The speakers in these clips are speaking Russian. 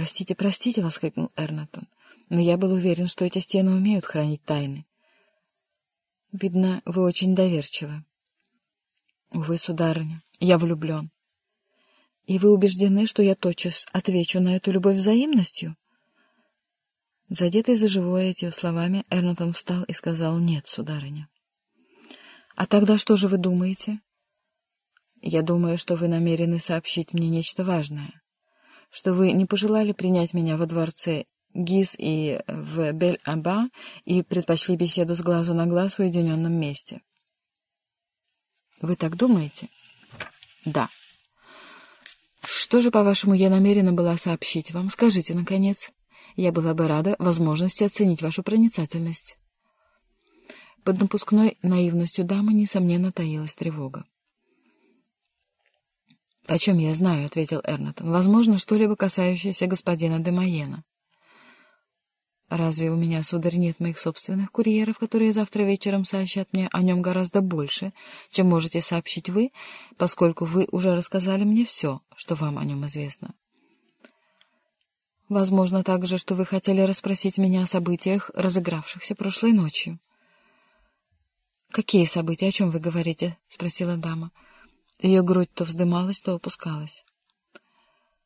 простите, простите!» — воскликнул Эрнатон. «Но я был уверен, что эти стены умеют хранить тайны». «Видно, вы очень доверчивы». «Увы, сударыня, я влюблен». «И вы убеждены, что я тотчас отвечу на эту любовь взаимностью?» Задетый за живое этими словами, Эрнатон встал и сказал «Нет, сударыня». «А тогда что же вы думаете?» «Я думаю, что вы намерены сообщить мне нечто важное, что вы не пожелали принять меня во дворце Гиз и в Бель-Аба и предпочли беседу с глазу на глаз в уединенном месте». «Вы так думаете?» «Да». «Что же, по-вашему, я намерена была сообщить вам? Скажите, наконец». Я была бы рада возможности оценить вашу проницательность. Под напускной наивностью дамы, несомненно, таилась тревога. — О чем я знаю, — ответил Эрнатон. — Возможно, что-либо касающееся господина де Майена. — Разве у меня, сударь, нет моих собственных курьеров, которые завтра вечером сообщат мне о нем гораздо больше, чем можете сообщить вы, поскольку вы уже рассказали мне все, что вам о нем известно? — Возможно также, что вы хотели расспросить меня о событиях, разыгравшихся прошлой ночью. — Какие события? О чем вы говорите? — спросила дама. Ее грудь то вздымалась, то опускалась.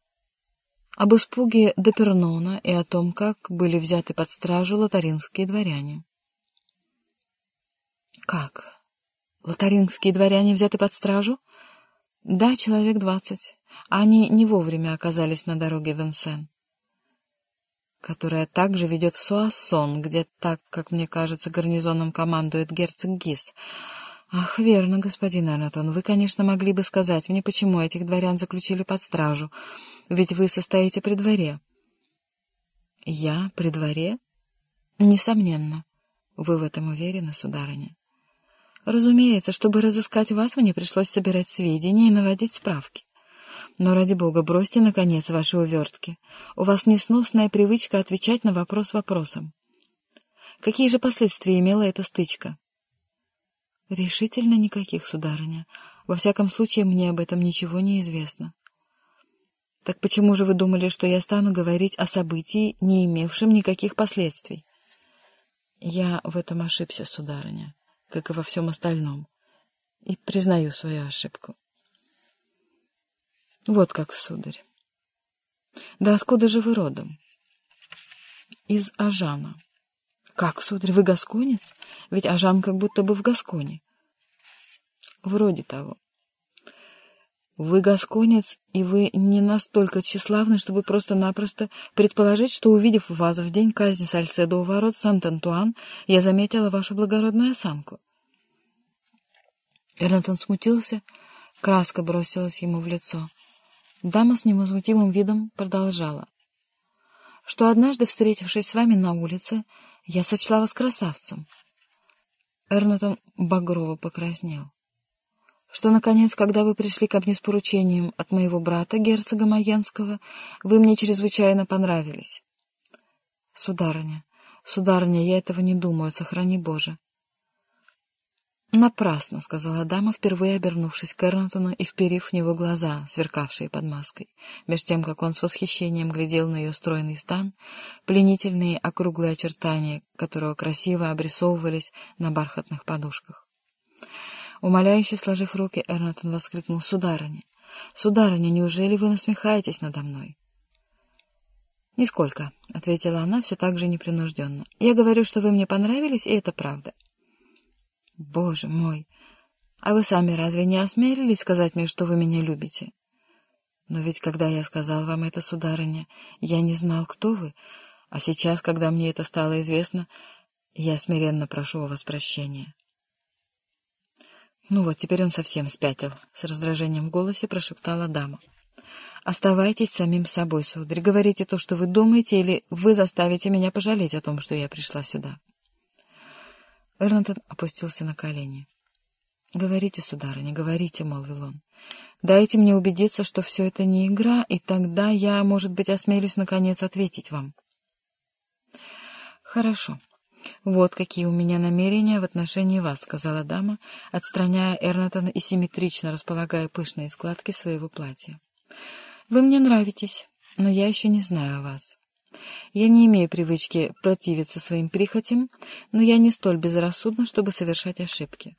— Об испуге Депернона и о том, как были взяты под стражу лотаринские дворяне. — Как? Лотаринские дворяне взяты под стражу? — Да, человек двадцать. Они не вовремя оказались на дороге Венсен которая также ведет в Суассон, где, так, как мне кажется, гарнизоном командует герцог Гис. Ах, верно, господин Арнатон, вы, конечно, могли бы сказать мне, почему этих дворян заключили под стражу, ведь вы состоите при дворе. Я при дворе? Несомненно. Вы в этом уверены, сударыня? Разумеется, чтобы разыскать вас, мне пришлось собирать сведения и наводить справки. Но, ради бога, бросьте, наконец, ваши увертки. У вас несносная привычка отвечать на вопрос вопросом. Какие же последствия имела эта стычка? Решительно никаких, сударыня. Во всяком случае, мне об этом ничего не известно. Так почему же вы думали, что я стану говорить о событии, не имевшем никаких последствий? Я в этом ошибся, сударыня, как и во всем остальном, и признаю свою ошибку. Вот как, сударь. Да откуда же вы родом? Из Ажана. Как, сударь, вы гасконец? Ведь Ажан как будто бы в Гасконе. Вроде того. Вы гасконец, и вы не настолько тщеславны, чтобы просто-напросто предположить, что, увидев вас в день казни Сальседо у ворот Сант-Антуан, я заметила вашу благородную осанку. Эрнатон смутился, краска бросилась ему в лицо. Дама с невозмутимым видом продолжала. Что однажды, встретившись с вами на улице, я сочла вас красавцем. Эрнатон багрово покраснел. Что, наконец, когда вы пришли ко мне с поручением от моего брата, герцога Маенского, вы мне чрезвычайно понравились. Сударыня, сударыня, я этого не думаю, сохрани Боже. «Напрасно», — сказала дама, впервые обернувшись к Эрнатону и вперив в него глаза, сверкавшие под маской, меж тем, как он с восхищением глядел на ее стройный стан, пленительные округлые очертания, которого красиво обрисовывались на бархатных подушках. Умоляюще сложив руки, Эрнатон воскликнул «Сударыня! Сударыня, неужели вы насмехаетесь надо мной?» «Нисколько», — ответила она все так же непринужденно. «Я говорю, что вы мне понравились, и это правда». Боже мой! А вы сами разве не осмелились сказать мне, что вы меня любите? Но ведь, когда я сказал вам это, сударыня, я не знал, кто вы, а сейчас, когда мне это стало известно, я смиренно прошу у вас прощения. Ну вот, теперь он совсем спятил, — с раздражением в голосе прошептала дама. Оставайтесь самим собой, сударь, говорите то, что вы думаете, или вы заставите меня пожалеть о том, что я пришла сюда. Эрнатон опустился на колени. — Говорите, сударыня, говорите, — молвил он. — Дайте мне убедиться, что все это не игра, и тогда я, может быть, осмелюсь, наконец, ответить вам. — Хорошо. Вот какие у меня намерения в отношении вас, — сказала дама, отстраняя Эрнатона и симметрично располагая пышные складки своего платья. — Вы мне нравитесь. но я еще не знаю вас. Я не имею привычки противиться своим прихотям, но я не столь безрассудна, чтобы совершать ошибки.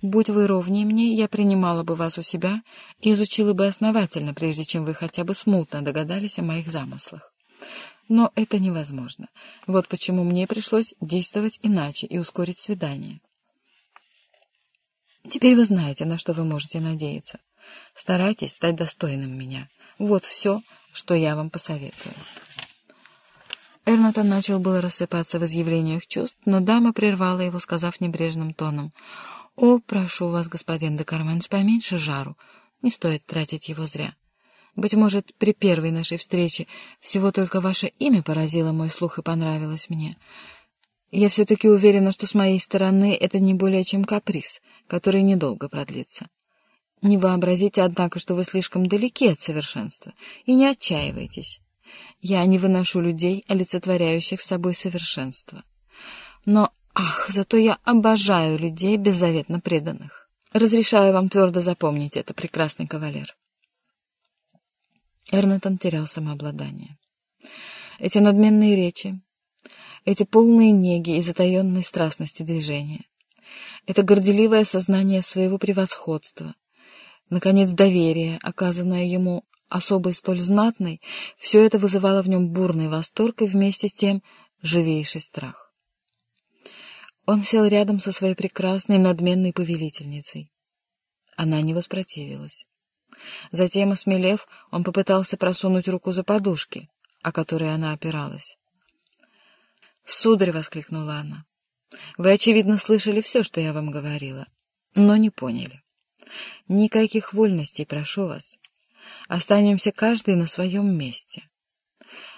Будь вы ровнее мне, я принимала бы вас у себя и изучила бы основательно, прежде чем вы хотя бы смутно догадались о моих замыслах. Но это невозможно. Вот почему мне пришлось действовать иначе и ускорить свидание. Теперь вы знаете, на что вы можете надеяться. Старайтесь стать достойным меня. Вот все, что я вам посоветую. Эрнатон начал было рассыпаться в изъявлениях чувств, но дама прервала его, сказав небрежным тоном. «О, прошу вас, господин де Карменш, поменьше жару. Не стоит тратить его зря. Быть может, при первой нашей встрече всего только ваше имя поразило мой слух и понравилось мне. Я все-таки уверена, что с моей стороны это не более чем каприз, который недолго продлится. Не вообразите, однако, что вы слишком далеки от совершенства, и не отчаивайтесь. Я не выношу людей, олицетворяющих собой совершенство. Но, ах, зато я обожаю людей, беззаветно преданных. Разрешаю вам твердо запомнить это, прекрасный кавалер. Эрнетон терял самообладание. Эти надменные речи, эти полные неги и затаенной страстности движения, это горделивое сознание своего превосходства, наконец, доверие, оказанное ему особой столь знатной, все это вызывало в нем бурный восторг и вместе с тем живейший страх. Он сел рядом со своей прекрасной надменной повелительницей. Она не воспротивилась. Затем, осмелев, он попытался просунуть руку за подушки, о которые она опиралась. «Сударь!» — воскликнула она. «Вы, очевидно, слышали все, что я вам говорила, но не поняли. Никаких вольностей, прошу вас. Останемся каждый на своем месте.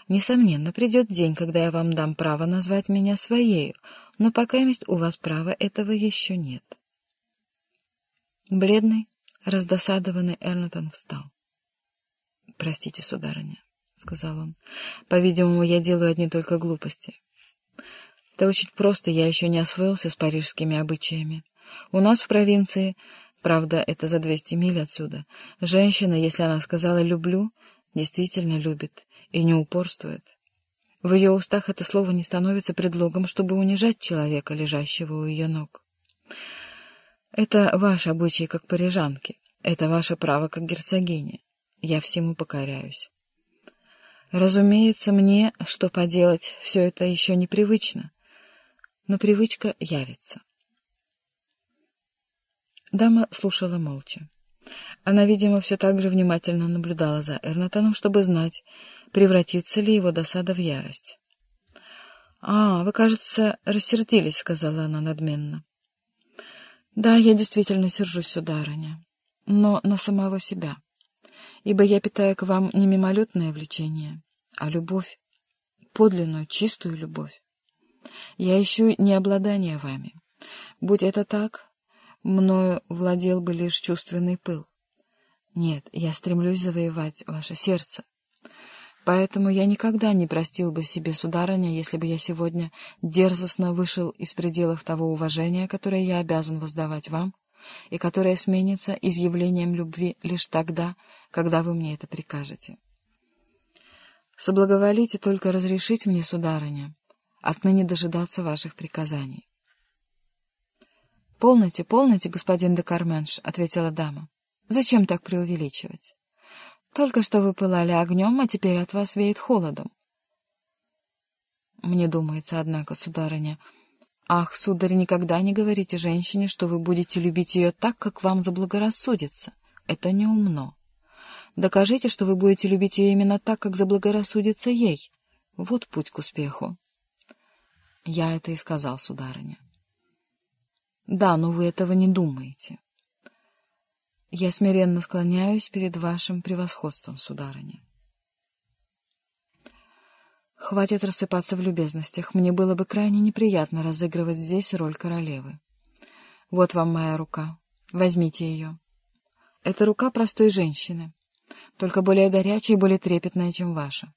Несомненно, придет день, когда я вам дам право назвать меня своею, но пока есть у вас права этого еще нет». Бледный, Раздосадованный Эрнатон встал. — Простите, сударыня, — сказал он. — По-видимому, я делаю одни только глупости. Это очень просто, я еще не освоился с парижскими обычаями. У нас в провинции, правда, это за двести миль отсюда, женщина, если она сказала «люблю», действительно любит и не упорствует. В ее устах это слово не становится предлогом, чтобы унижать человека, лежащего у ее ног. Это ваш обычай как парижанки. Это ваше право как герцогини. Я всему покоряюсь. Разумеется, мне, что поделать, все это еще непривычно. Но привычка явится. Дама слушала молча. Она, видимо, все так же внимательно наблюдала за Эрнатоном, чтобы знать, превратится ли его досада в ярость. — А, вы, кажется, рассердились, — сказала она надменно. Да, я действительно сержусь, сударыня, но на самого себя, ибо я питаю к вам не мимолетное влечение, а любовь, подлинную, чистую любовь. Я ищу не обладание вами. Будь это так, мною владел бы лишь чувственный пыл. Нет, я стремлюсь завоевать ваше сердце, Поэтому я никогда не простил бы себе, сударыня, если бы я сегодня дерзостно вышел из пределов того уважения, которое я обязан воздавать вам, и которое сменится изъявлением любви лишь тогда, когда вы мне это прикажете. Соблаговолите только разрешить мне, сударыня, отныне дожидаться ваших приказаний. — Полноте, полноте, господин де Карменш, — ответила дама. — Зачем так преувеличивать? Только что вы пылали огнем, а теперь от вас веет холодом. Мне думается, однако, сударыня... Ах, сударь, никогда не говорите женщине, что вы будете любить ее так, как вам заблагорассудится. Это неумно. Докажите, что вы будете любить ее именно так, как заблагорассудится ей. Вот путь к успеху. Я это и сказал, сударыня. Да, но вы этого не думаете. Я смиренно склоняюсь перед вашим превосходством, сударыня. Хватит рассыпаться в любезностях. Мне было бы крайне неприятно разыгрывать здесь роль королевы. Вот вам моя рука. Возьмите ее. Это рука простой женщины, только более горячая и более трепетная, чем ваша.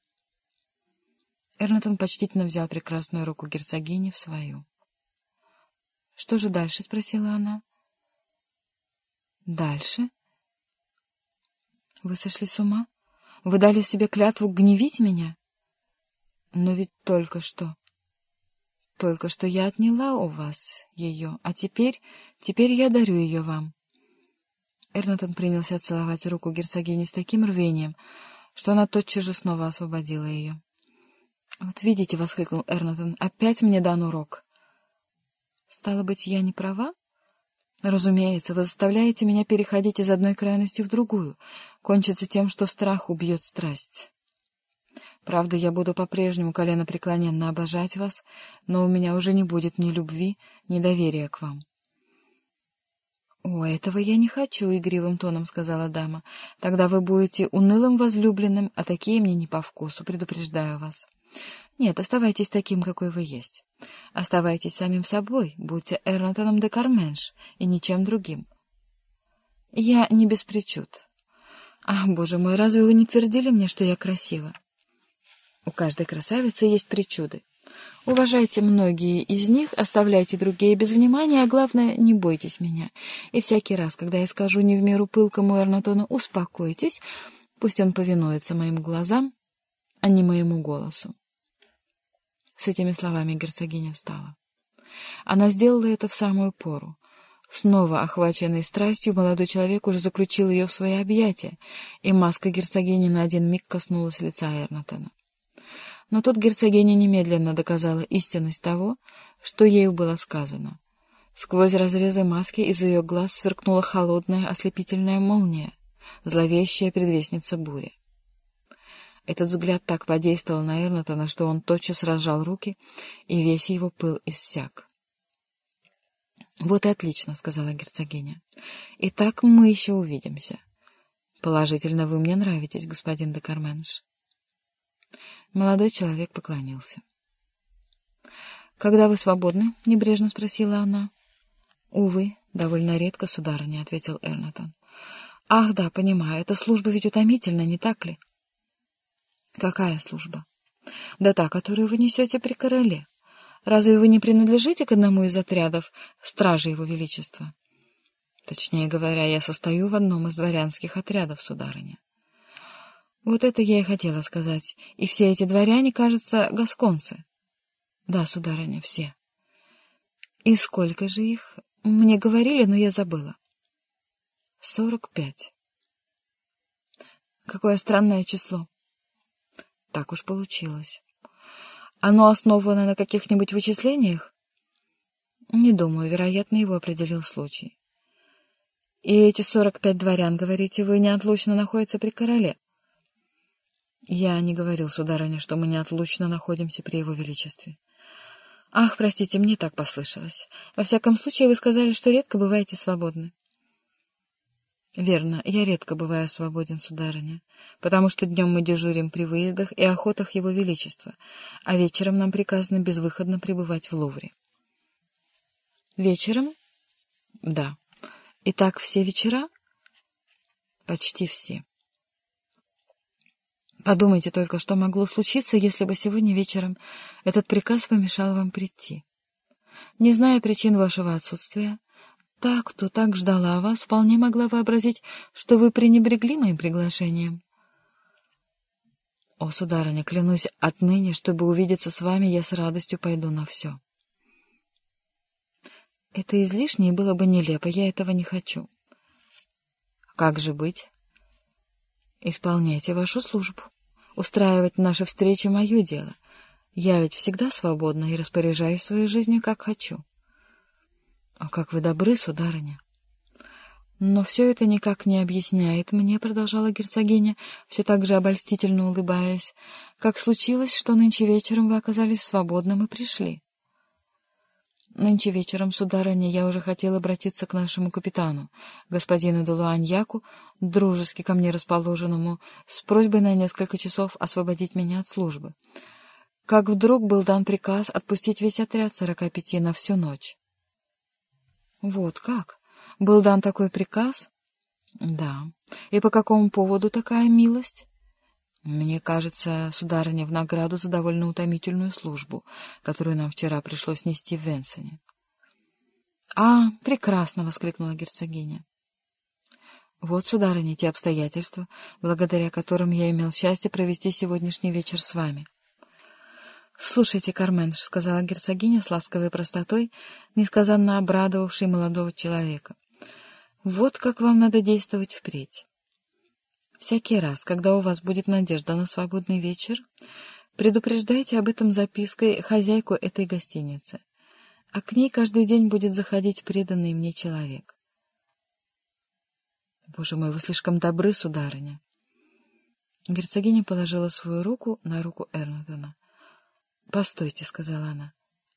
Эрнатон почтительно взял прекрасную руку герцогини в свою. — Что же дальше? — спросила она. Дальше? Вы сошли с ума? Вы дали себе клятву гневить меня? Но ведь только что... Только что я отняла у вас ее, а теперь... Теперь я дарю ее вам. Эрнатон принялся целовать руку герцогини с таким рвением, что она тотчас же снова освободила ее. — Вот видите, — воскликнул Эрнатон, — опять мне дан урок. — Стало быть, я не права? — Разумеется, вы заставляете меня переходить из одной крайности в другую. Кончится тем, что страх убьет страсть. Правда, я буду по-прежнему коленопреклоненно обожать вас, но у меня уже не будет ни любви, ни доверия к вам. «О, этого я не хочу», — игривым тоном сказала дама. «Тогда вы будете унылым возлюбленным, а такие мне не по вкусу, предупреждаю вас. Нет, оставайтесь таким, какой вы есть. Оставайтесь самим собой, будьте Эрнатоном де Карменш и ничем другим. Я не без причуд. Ах, боже мой, разве вы не твердили мне, что я красива? У каждой красавицы есть причуды. Уважайте многие из них, оставляйте другие без внимания, а главное, не бойтесь меня. И всякий раз, когда я скажу не в меру пылкому Эрнатону «успокойтесь», пусть он повинуется моим глазам, а не моему голосу. С этими словами герцогиня встала. Она сделала это в самую пору. Снова охваченный страстью, молодой человек уже заключил ее в свои объятия, и маска герцогини на один миг коснулась лица Эрнатона. Но тут герцогиня немедленно доказала истинность того, что ею было сказано. Сквозь разрезы маски из ее глаз сверкнула холодная ослепительная молния, зловещая предвестница бури. Этот взгляд так подействовал на Эрнатона, что он тотчас разжал руки, и весь его пыл иссяк. — Вот и отлично, — сказала герцогиня. — Итак, мы еще увидимся. Положительно вы мне нравитесь, господин де Карменш. Молодой человек поклонился. — Когда вы свободны? — небрежно спросила она. — Увы, довольно редко, сударыня, — ответил Эрнатон. — Ах, да, понимаю, эта служба ведь утомительна, не так ли? — Какая служба? — Да та, которую вы несете при короле. Разве вы не принадлежите к одному из отрядов стражи его величества? — Точнее говоря, я состою в одном из дворянских отрядов, сударыня. Вот это я и хотела сказать. И все эти дворяне, кажется, гасконцы. Да, сударыня, все. И сколько же их? Мне говорили, но я забыла. Сорок пять. Какое странное число. Так уж получилось. Оно основано на каких-нибудь вычислениях? Не думаю, вероятно, его определил случай. И эти сорок пять дворян, говорите, вы неотлучно находятся при короле? Я не говорил, сударыня, что мы неотлучно находимся при его величестве. Ах, простите, мне так послышалось. Во всяком случае, вы сказали, что редко бываете свободны. Верно, я редко бываю свободен, сударыня, потому что днем мы дежурим при выездах и охотах его величества, а вечером нам приказано безвыходно пребывать в Лувре. Вечером? Да. И так все вечера? Почти все. Подумайте только, что могло случиться, если бы сегодня вечером этот приказ помешал вам прийти. Не зная причин вашего отсутствия, та, кто так ждала вас, вполне могла вообразить, что вы пренебрегли моим приглашением. О, сударыня, клянусь, отныне, чтобы увидеться с вами, я с радостью пойду на все. Это излишне и было бы нелепо, я этого не хочу. Как же быть? Исполняйте вашу службу. Устраивать наши встречи — мое дело. Я ведь всегда свободна и распоряжаюсь своей жизнью, как хочу. — А как вы добры, сударыня! — Но все это никак не объясняет мне, — продолжала герцогиня, все так же обольстительно улыбаясь, — как случилось, что нынче вечером вы оказались свободным и пришли. Нынче вечером, сударыня, я уже хотел обратиться к нашему капитану, господину Делуаньяку, дружески ко мне расположенному, с просьбой на несколько часов освободить меня от службы. Как вдруг был дан приказ отпустить весь отряд сорока пяти на всю ночь. Вот как? Был дан такой приказ? Да. И по какому поводу такая милость? Мне кажется, сударыня, в награду за довольно утомительную службу, которую нам вчера пришлось нести в Венсене. — А, прекрасно! — воскликнула герцогиня. — Вот, сударыня, те обстоятельства, благодаря которым я имел счастье провести сегодняшний вечер с вами. «Слушайте, Карменш», — сказала герцогиня с ласковой простотой, несказанно обрадовавшей молодого человека. «Вот как вам надо действовать впредь. Всякий раз, когда у вас будет надежда на свободный вечер, предупреждайте об этом запиской хозяйку этой гостиницы, а к ней каждый день будет заходить преданный мне человек. Боже мой, вы слишком добры, сударыня. Герцогиня положила свою руку на руку Эрнатона. «Постойте», — сказала она.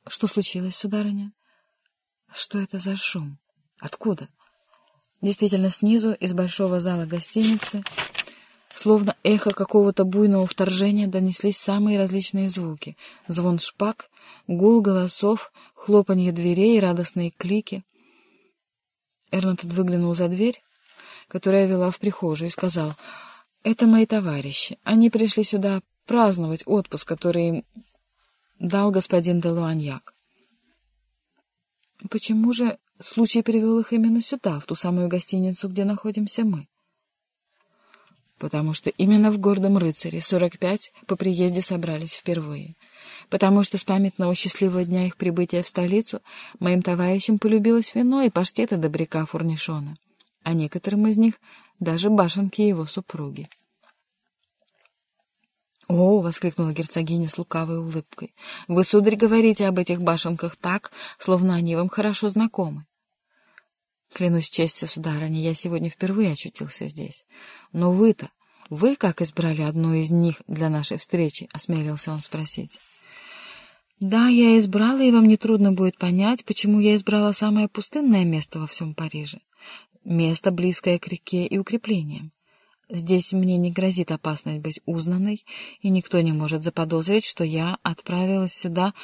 «Что случилось, сударыня?» «Что это за шум? Откуда?» Действительно, снизу, из большого зала гостиницы, словно эхо какого-то буйного вторжения, донеслись самые различные звуки. Звон шпаг, гул голосов, хлопанье дверей, радостные клики. Эрнатон выглянул за дверь которая вела в прихожую, и сказал, «Это мои товарищи. Они пришли сюда праздновать отпуск, который им дал господин де Луаньяк». «Почему же случай привел их именно сюда, в ту самую гостиницу, где находимся мы?» потому что именно в гордом рыцаре 45 по приезде собрались впервые, потому что с памятного счастливого дня их прибытия в столицу моим товарищам полюбилось вино и паштеты добряка фурнишона а некоторым из них даже башенки его супруги. «О!» — воскликнула герцогиня с лукавой улыбкой. «Вы, сударь, говорите об этих башенках так, словно они вам хорошо знакомы». «Клянусь честью, сударыня, я сегодня впервые очутился здесь. Но вы-то, вы как избрали одну из них для нашей встречи?» — осмелился он спросить. «Да, я избрала, и вам нетрудно будет понять, почему я избрала самое пустынное место во всем Париже. Место, близкое к реке и укреплениям. Здесь мне не грозит опасность быть узнанной, и никто не может заподозрить, что я отправилась сюда.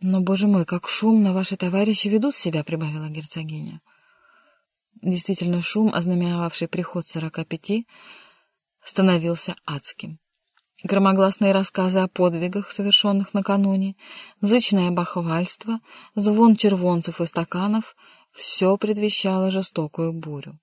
Но, боже мой, как шумно ваши товарищи ведут себя, — прибавила герцогиня. Действительно, шум, ознаменовавший приход сорока пяти, становился адским. Громогласные рассказы о подвигах, совершенных накануне, зычное бахвальство, звон червонцев и стаканов — все предвещало жестокую бурю.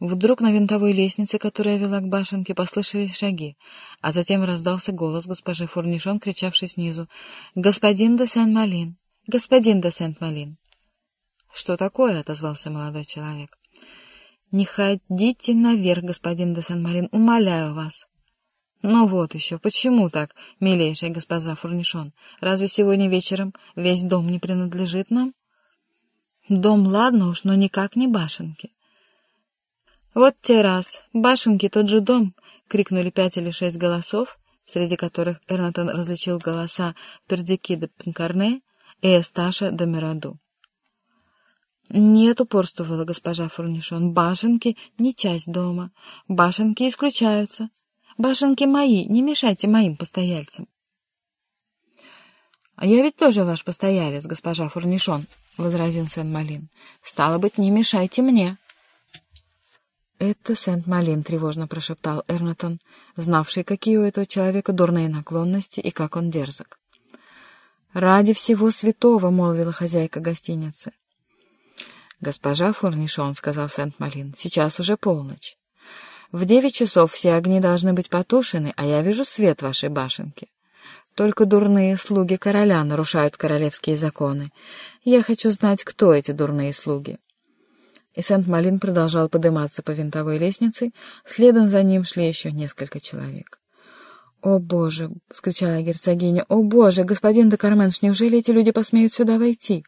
Вдруг на винтовой лестнице, которая вела к башенке, послышались шаги, а затем раздался голос госпожи Фурнишон, кричавший снизу «Господин де Сен-Малин! Господин де Сен-Малин!» «Что такое?» — отозвался молодой человек. «Не ходите наверх, господин де Сен-Малин, умоляю вас!» «Ну вот еще, почему так, милейшая госпожа Фурнишон? Разве сегодня вечером весь дом не принадлежит нам?» Дом, ладно уж, но никак не башенки. «Вот те раз! Башенки, тот же дом!» — крикнули пять или шесть голосов, среди которых Эрнатон различил голоса Пердики де Пинкарне и Эсташа де Мираду. «Нет, — упорствовала госпожа Фурнишон, — башенки — не часть дома. Башенки исключаются. Башенки мои, не мешайте моим постояльцам». — А я ведь тоже ваш постоялец, госпожа Фурнишон, — возразил Сен-Малин. — Стало быть, не мешайте мне. — Это Сент-Малин, — тревожно прошептал Эрнатон, знавший, какие у этого человека дурные наклонности и как он дерзок. — Ради всего святого, — молвила хозяйка гостиницы. — Госпожа Фурнишон, — сказал Сент-Малин, — сейчас уже полночь. В девять часов все огни должны быть потушены, а я вижу свет вашей башенки. Только дурные слуги короля нарушают королевские законы. Я хочу знать, кто эти дурные слуги. И Сент-Малин продолжал подниматься по винтовой лестнице, следом за ним шли еще несколько человек. «О, Боже!» — вскричала герцогиня. «О, Боже! Господин де Карменш, неужели эти люди посмеют сюда войти?»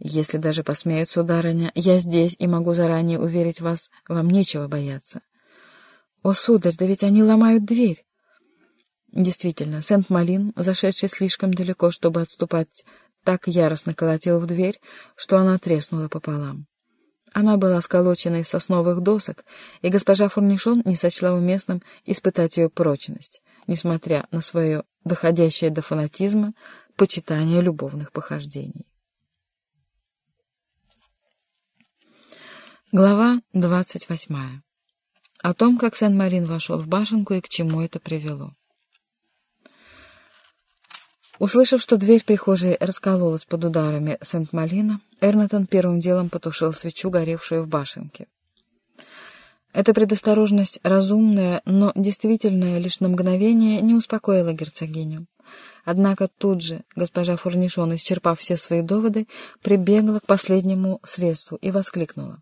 «Если даже посмеют, сударыня, я здесь и могу заранее уверить вас, вам нечего бояться». «О, сударь, да ведь они ломают дверь!» Действительно, Сент-Малин, зашедший слишком далеко, чтобы отступать, так яростно колотил в дверь, что она треснула пополам. Она была сколочена из сосновых досок, и госпожа Фурнишон не сочла уместным испытать ее прочность, несмотря на свое доходящее до фанатизма почитание любовных похождений. Глава двадцать восьмая. О том, как Сен-Марин вошел в башенку и к чему это привело. Услышав, что дверь прихожей раскололась под ударами Сент-Малина, Эрнатон первым делом потушил свечу, горевшую в башенке. Эта предосторожность, разумная, но действительная лишь на мгновение, не успокоила герцогиню. Однако тут же госпожа Фурнишон, исчерпав все свои доводы, прибегла к последнему средству и воскликнула.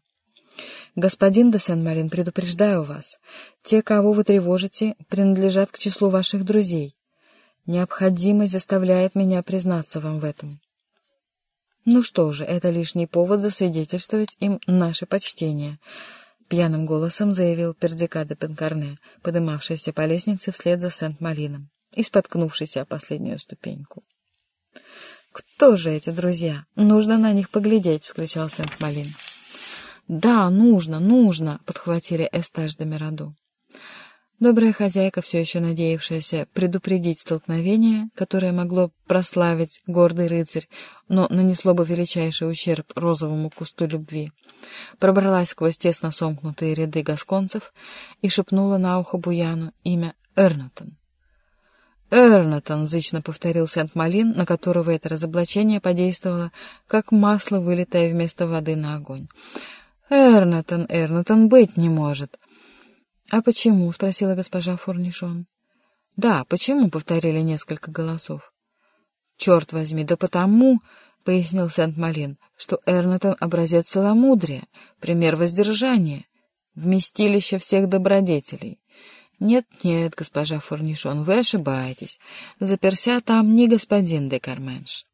«Господин де Сен-Марин, предупреждаю вас, те, кого вы тревожите, принадлежат к числу ваших друзей. Необходимость заставляет меня признаться вам в этом». «Ну что же, это лишний повод засвидетельствовать им наше почтение», — пьяным голосом заявил Пердика де Пенкарне, подымавшийся по лестнице вслед за Сент-Малином и споткнувшийся о последнюю ступеньку. «Кто же эти друзья? Нужно на них поглядеть!» — вскричал Сент-Малин. «Да, нужно, нужно!» — подхватили Эстаж де Мираду. Добрая хозяйка, все еще надеявшаяся предупредить столкновение, которое могло прославить гордый рыцарь, но нанесло бы величайший ущерб розовому кусту любви, пробралась сквозь тесно сомкнутые ряды гасконцев и шепнула на ухо Буяну имя Эрнатон. «Эрнатон!» — зычно повторил Сент-Малин, на которого это разоблачение подействовало, как масло, вылитое вместо воды на огонь. «Эрнатон, Эрнатон, быть не может!» «А почему?» — спросила госпожа Фурнишон. «Да, почему?» — повторили несколько голосов. «Черт возьми, да потому...» — пояснил Сент-Малин, что Эрнатон — образец целомудрия, пример воздержания, вместилище всех добродетелей. «Нет-нет, госпожа Фурнишон, вы ошибаетесь. Заперся там не господин де Карменш».